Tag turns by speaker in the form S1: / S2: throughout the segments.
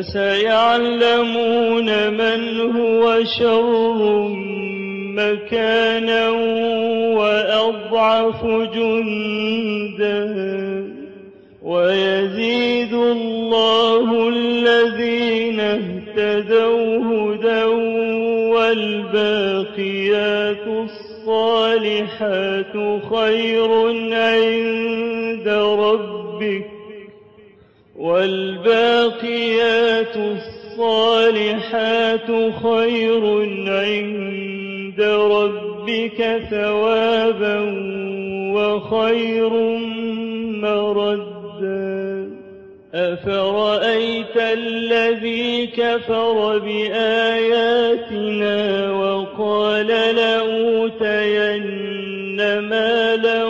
S1: فسيعلمون من هو شر مكانا وأضعف جندا. ويزيد الله الذين اهتدوا هدى والباقيات الصالحات خير عند والباقيات الصالحات خير عند ربك ثوابا وخير مردا. أفرأيت الذي كفر بآياتنا وقال لأوتين مالا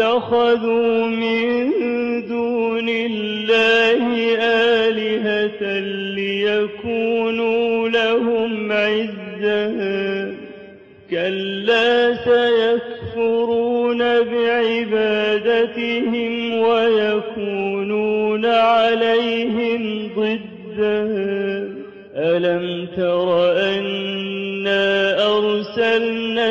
S1: واتخذوا من دون الله آلهة ليكونوا لهم عزا كلا سيكفرون بعبادتهم ويكونون عليهم ضدا. ألم تر أنا أرسلنا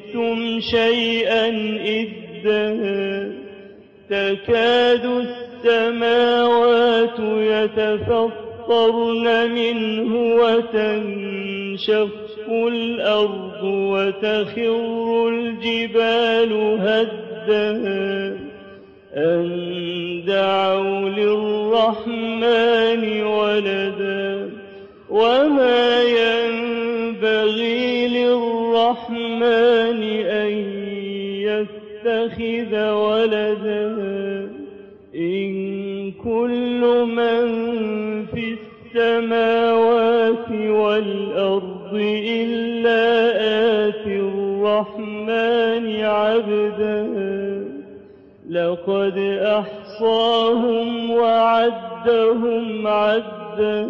S1: جئتم شيئا إدا تكاد السماوات يتفطرن منه وتنشق الأرض وتخر الجبال هدا أن دعوا للرحمن ولدا وما ينبغي للرحمن أن يتخذ ولدا. إن كل من في السماوات والأرض إلا آتي الرحمن عبدا. لقد أحصاهم وعدهم عدا.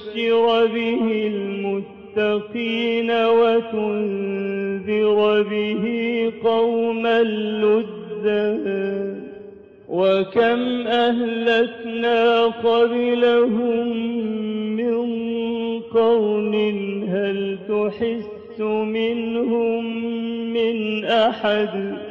S1: به المتقين وتنذر به قوما لدا وكم أهلكنا قبلهم من قرن هل تحس منهم من أحد؟